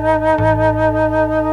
Música